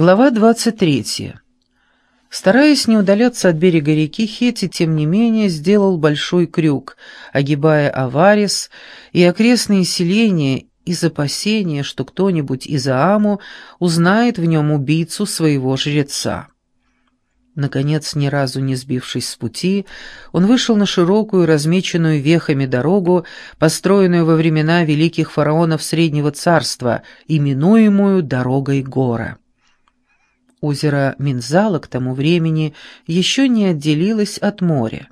Глава 23. Стараясь не удаляться от берега реки, Хети, тем не менее, сделал большой крюк, огибая Аварис и окрестные селения из опасения, что кто-нибудь из Ааму узнает в нем убийцу своего жреца. Наконец, ни разу не сбившись с пути, он вышел на широкую, размеченную вехами дорогу, построенную во времена великих фараонов Среднего Царства, именуемую «Дорогой Гора». Озеро Минзала к тому времени еще не отделилось от моря,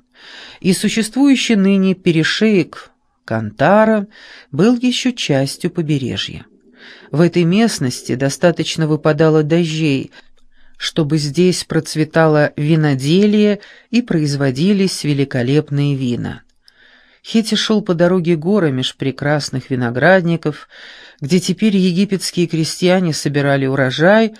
и существующий ныне перешеек Кантара был еще частью побережья. В этой местности достаточно выпадало дождей, чтобы здесь процветало виноделие и производились великолепные вина. Хети шел по дороге горы меж прекрасных виноградников, где теперь египетские крестьяне собирали урожай,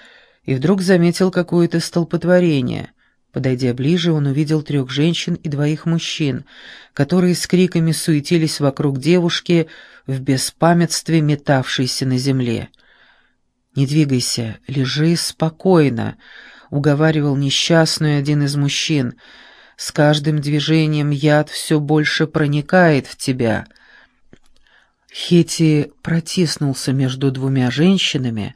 и вдруг заметил какое-то столпотворение. Подойдя ближе, он увидел трех женщин и двоих мужчин, которые с криками суетились вокруг девушки в беспамятстве, метавшейся на земле. «Не двигайся, лежи спокойно», — уговаривал несчастную один из мужчин. «С каждым движением яд все больше проникает в тебя». Хети протиснулся между двумя женщинами,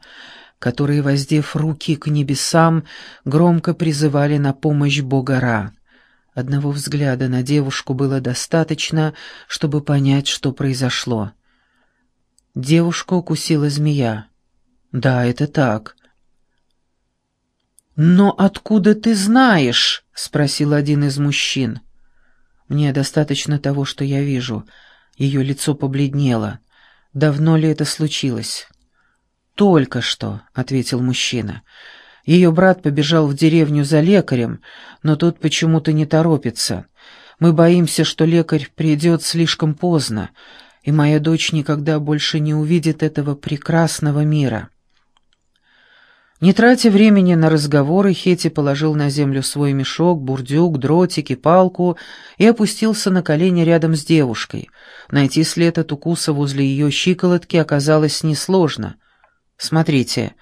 которые, воздев руки к небесам, громко призывали на помощь бога Ра. Одного взгляда на девушку было достаточно, чтобы понять, что произошло. Девушку укусила змея. «Да, это так». «Но откуда ты знаешь?» — спросил один из мужчин. «Мне достаточно того, что я вижу. Ее лицо побледнело. Давно ли это случилось?» «Только что», — ответил мужчина. «Ее брат побежал в деревню за лекарем, но тот почему-то не торопится. Мы боимся, что лекарь придет слишком поздно, и моя дочь никогда больше не увидит этого прекрасного мира». Не тратя времени на разговоры, Хети положил на землю свой мешок, бурдюк, дротики, палку и опустился на колени рядом с девушкой. Найти след от укуса возле ее щиколотки оказалось несложно. Смотрите,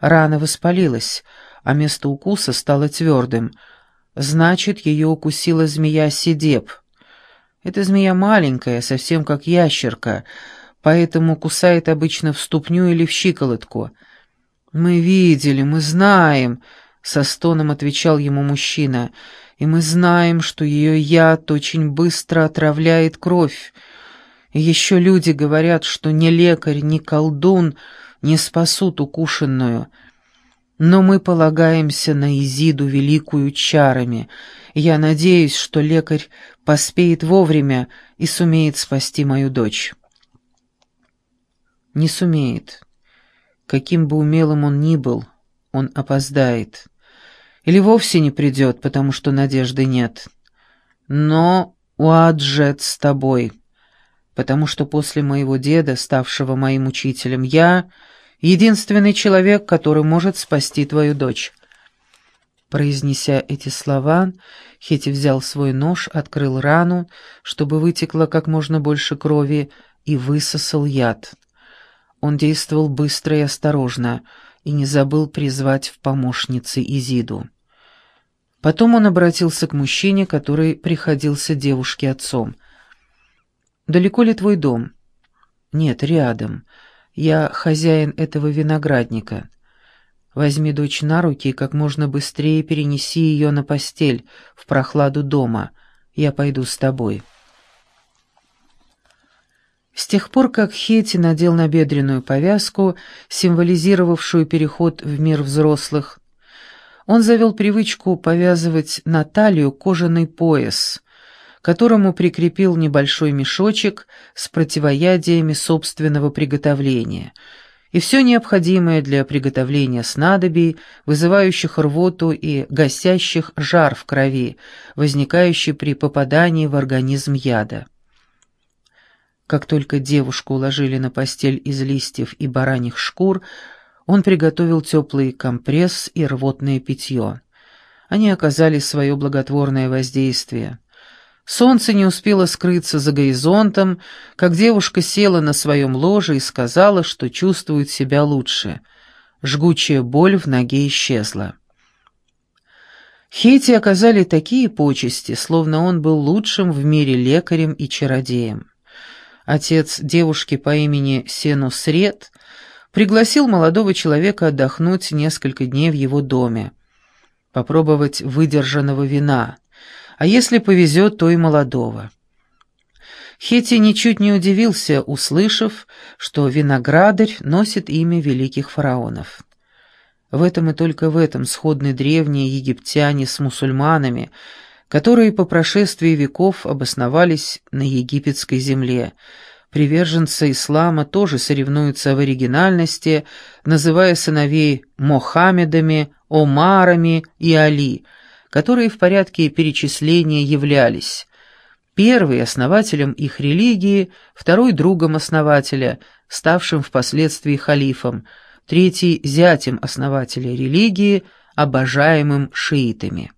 рана воспалилась, а место укуса стало твердым. Значит, ее укусила змея Сидеп. Эта змея маленькая, совсем как ящерка, поэтому кусает обычно в ступню или в щиколотку. «Мы видели, мы знаем», — со стоном отвечал ему мужчина, — «и мы знаем, что ее яд очень быстро отравляет кровь. И еще люди говорят, что ни лекарь, ни колдун — не спасут укушенную. Но мы полагаемся на Изиду великую чарами. Я надеюсь, что лекарь поспеет вовремя и сумеет спасти мою дочь. Не сумеет. Каким бы умелым он ни был, он опоздает. Или вовсе не придет, потому что надежды нет. Но Уаджет с тобой, потому что после моего деда, ставшего моим учителем, я единственный человек, который может спасти твою дочь». Произнеся эти слова, Хети взял свой нож, открыл рану, чтобы вытекло как можно больше крови, и высосал яд. Он действовал быстро и осторожно, и не забыл призвать в помощницы Изиду. Потом он обратился к мужчине, который приходился девушке отцом. «Далеко ли твой дом?» «Нет, рядом. Я хозяин этого виноградника. Возьми дочь на руки и как можно быстрее перенеси ее на постель, в прохладу дома. Я пойду с тобой». С тех пор, как Хети надел набедренную повязку, символизировавшую переход в мир взрослых, он завел привычку повязывать на талию кожаный пояс, которому прикрепил небольшой мешочек с противоядиями собственного приготовления и все необходимое для приготовления снадобий, вызывающих рвоту и гасящих жар в крови, возникающий при попадании в организм яда. Как только девушку уложили на постель из листьев и бараньих шкур, он приготовил теплый компресс и рвотное питье. Они оказали свое благотворное воздействие. Солнце не успело скрыться за горизонтом, как девушка села на своем ложе и сказала, что чувствует себя лучше. жгучая боль в ноге исчезла. Хети оказали такие почести, словно он был лучшим в мире лекарем и чародеем. Отец девушки по имени Сенус Ред пригласил молодого человека отдохнуть несколько дней в его доме, попробовать выдержанного вина, а если повезет, то и молодого. Хети ничуть не удивился, услышав, что виноградарь носит имя великих фараонов. В этом и только в этом сходны древние египтяне с мусульманами, которые по прошествии веков обосновались на египетской земле. Приверженцы ислама тоже соревнуются в оригинальности, называя сыновей Мохаммедами, Омарами и Али, которые в порядке перечисления являлись. Первый – основателем их религии, второй – другом основателя, ставшим впоследствии халифом – третий – зятем основателя религии, обожаемым шиитами.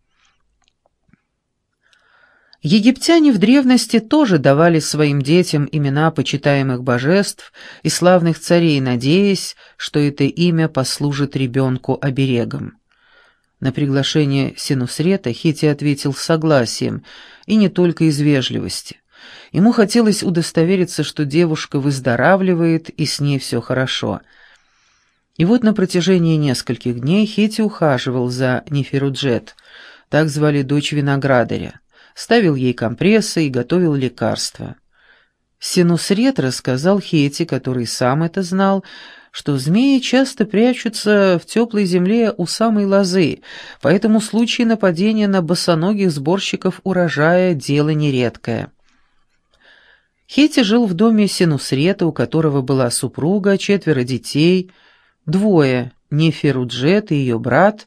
Египтяне в древности тоже давали своим детям имена почитаемых божеств и славных царей, надеясь, что это имя послужит ребенку оберегом. На приглашение Синусрета Хити ответил согласием, и не только из вежливости. Ему хотелось удостовериться, что девушка выздоравливает и с ней все хорошо – и вот на протяжении нескольких дней Хети ухаживал за Неферуджет, так звали дочь виноградаря, ставил ей компрессы и готовил лекарства. Синусред рассказал Хети, который сам это знал, что змеи часто прячутся в теплой земле у самой лозы, поэтому случаи нападения на босоногих сборщиков урожая – дело нередкое. Хети жил в доме Синусрета, у которого была супруга, четверо детей – Двое, Неферуджет и ее брат,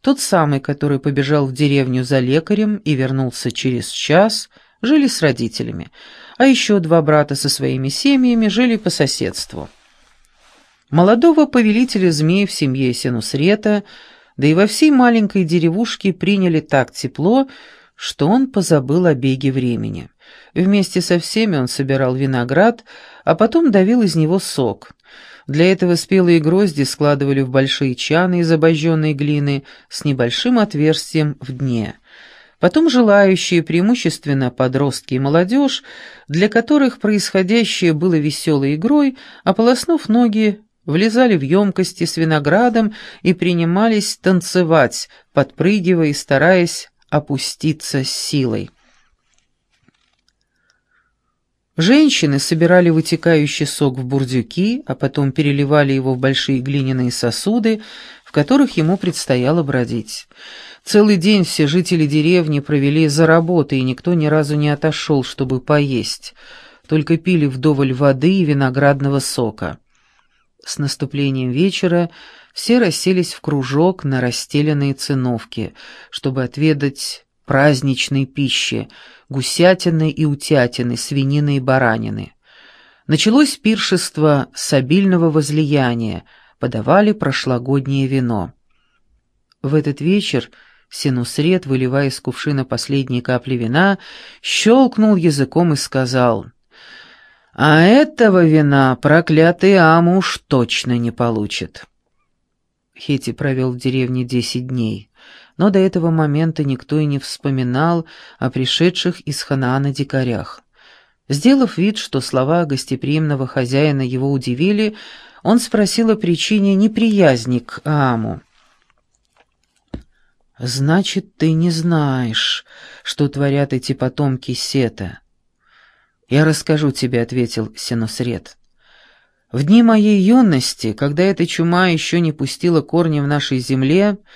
тот самый, который побежал в деревню за лекарем и вернулся через час, жили с родителями, а еще два брата со своими семьями жили по соседству. Молодого повелителя змей в семье Синусрета, да и во всей маленькой деревушке приняли так тепло, что он позабыл о беге времени. Вместе со всеми он собирал виноград, а потом давил из него сок. Для этого спелые грозди складывали в большие чаны из обожженной глины с небольшим отверстием в дне. Потом желающие, преимущественно подростки и молодежь, для которых происходящее было веселой игрой, ополоснув ноги, влезали в емкости с виноградом и принимались танцевать, подпрыгивая и стараясь опуститься с силой. Женщины собирали вытекающий сок в бурдюки, а потом переливали его в большие глиняные сосуды, в которых ему предстояло бродить. Целый день все жители деревни провели за работой, и никто ни разу не отошел, чтобы поесть, только пили вдоволь воды и виноградного сока. С наступлением вечера все расселись в кружок на расстеленные циновки, чтобы отведать праздничной пищи, гусятины и утятины, свинины и баранины. Началось пиршество с обильного возлияния, подавали прошлогоднее вино. В этот вечер Синусред, выливая из кувшина последние капли вина, щелкнул языком и сказал, «А этого вина проклятый Аму уж точно не получит». Хети провел в деревне десять дней но до этого момента никто и не вспоминал о пришедших из Ханаана дикарях. Сделав вид, что слова гостеприимного хозяина его удивили, он спросил о причине неприязни к Ааму. «Значит, ты не знаешь, что творят эти потомки Сета?» «Я расскажу тебе», — ответил Сеносред. «В дни моей юности, когда эта чума еще не пустила корни в нашей земле, —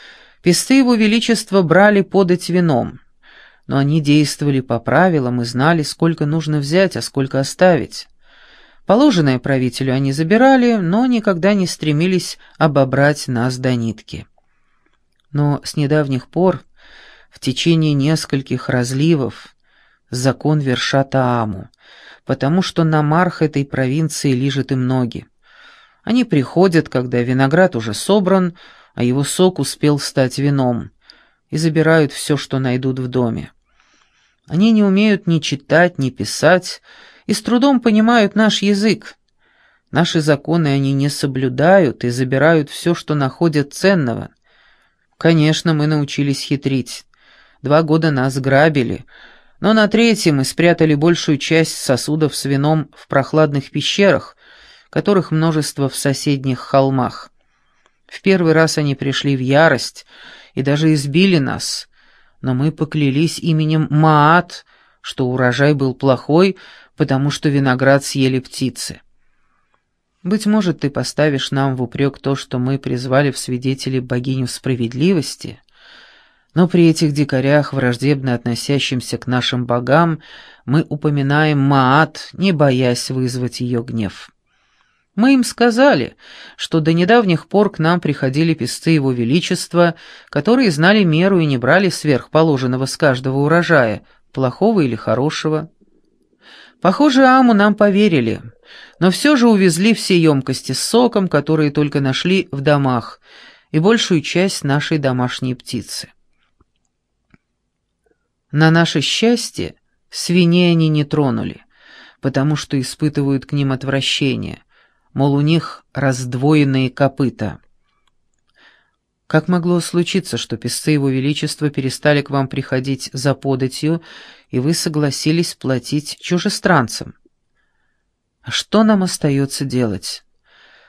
Песты его величества брали подать вином, но они действовали по правилам и знали, сколько нужно взять, а сколько оставить. Положенное правителю они забирали, но никогда не стремились обобрать нас до нитки. Но с недавних пор, в течение нескольких разливов, закон вершат Ааму, потому что намарх этой провинции лежит им ноги. Они приходят, когда виноград уже собран, а его сок успел стать вином, и забирают все, что найдут в доме. Они не умеют ни читать, ни писать, и с трудом понимают наш язык. Наши законы они не соблюдают и забирают все, что находят ценного. Конечно, мы научились хитрить. Два года нас грабили, но на третьем мы спрятали большую часть сосудов с вином в прохладных пещерах, которых множество в соседних холмах. В первый раз они пришли в ярость и даже избили нас, но мы поклялись именем Маат, что урожай был плохой, потому что виноград съели птицы. Быть может, ты поставишь нам в упрек то, что мы призвали в свидетели богиню справедливости, но при этих дикарях, враждебно относящимся к нашим богам, мы упоминаем Маат, не боясь вызвать ее гнев. Мы им сказали, что до недавних пор к нам приходили песцы Его Величества, которые знали меру и не брали сверхположенного с каждого урожая, плохого или хорошего. Похоже, Аму нам поверили, но все же увезли все емкости с соком, которые только нашли в домах, и большую часть нашей домашней птицы. На наше счастье свиней они не тронули, потому что испытывают к ним отвращение, мол, у них раздвоенные копыта. Как могло случиться, что песцы Его Величества перестали к вам приходить за податью, и вы согласились платить чужестранцам? А что нам остается делать?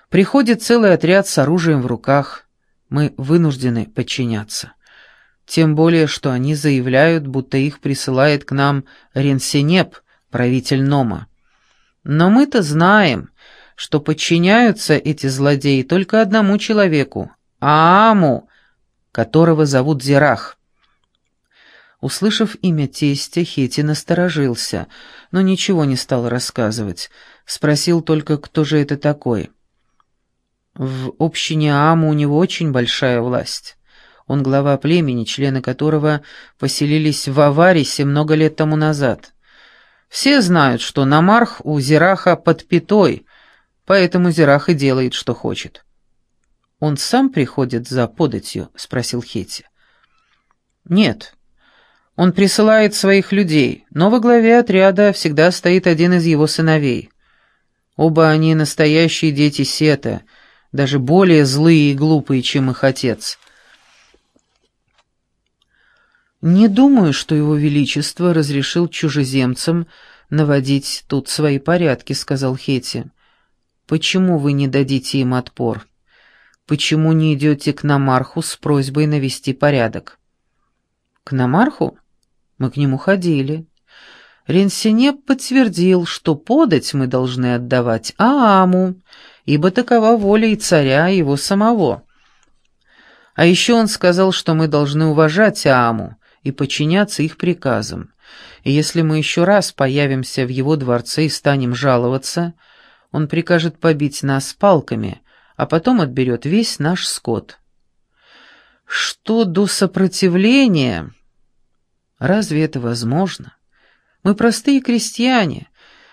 Приходит целый отряд с оружием в руках. Мы вынуждены подчиняться. Тем более, что они заявляют, будто их присылает к нам Ренсенеп, правитель Нома. Но мы-то знаем, что подчиняются эти злодеи только одному человеку — Ааму, которого зовут Зирах. Услышав имя тестя, Хети насторожился, но ничего не стал рассказывать. Спросил только, кто же это такой. В общине Ааму у него очень большая власть. Он глава племени, члены которого поселились в Аварисе много лет тому назад. Все знают, что Намарх у Зираха под пятой, поэтому Зирах и делает, что хочет. «Он сам приходит за податью?» — спросил Хетти. «Нет. Он присылает своих людей, но во главе отряда всегда стоит один из его сыновей. Оба они настоящие дети Сета, даже более злые и глупые, чем их отец». «Не думаю, что его величество разрешил чужеземцам наводить тут свои порядки», — сказал Хетти. «Почему вы не дадите им отпор?» почему не идете к Намарху с просьбой навести порядок?» «К Намарху? Мы к нему ходили. Ренсинеп подтвердил, что подать мы должны отдавать Ааму, ибо такова воля и царя, его самого. А еще он сказал, что мы должны уважать Ааму и подчиняться их приказам. И если мы еще раз появимся в его дворце и станем жаловаться, он прикажет побить нас палками, а потом отберет весь наш скот. Что до сопротивления? Разве это возможно? Мы простые крестьяне,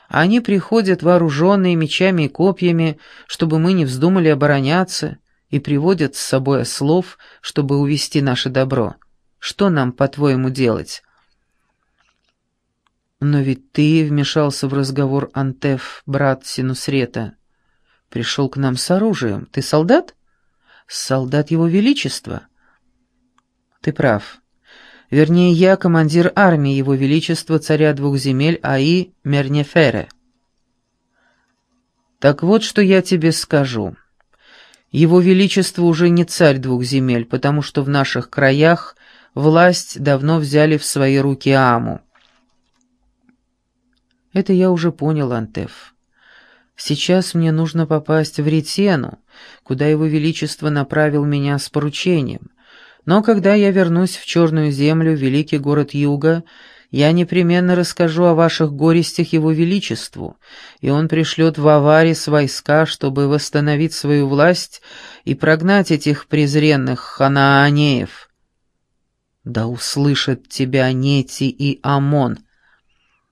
а они приходят вооруженные мечами и копьями, чтобы мы не вздумали обороняться, и приводят с собой ослов, чтобы увести наше добро. Что нам, по-твоему, делать?» «Но ведь ты вмешался в разговор Антеф, брат Синусрета пришел к нам с оружием. Ты солдат? Солдат его величества. Ты прав. Вернее, я командир армии его величества, царя двух земель Аи Мернефере. Так вот, что я тебе скажу. Его величество уже не царь двух земель, потому что в наших краях власть давно взяли в свои руки Аму. Это я уже понял, Антеф. Сейчас мне нужно попасть в Ретену, куда его величество направил меня с поручением. Но когда я вернусь в Черную землю, великий город Юга, я непременно расскажу о ваших горестях его величеству, и он пришлет в Аварис войска, чтобы восстановить свою власть и прогнать этих презренных ханаанеев. Да услышат тебя Нети и Амон,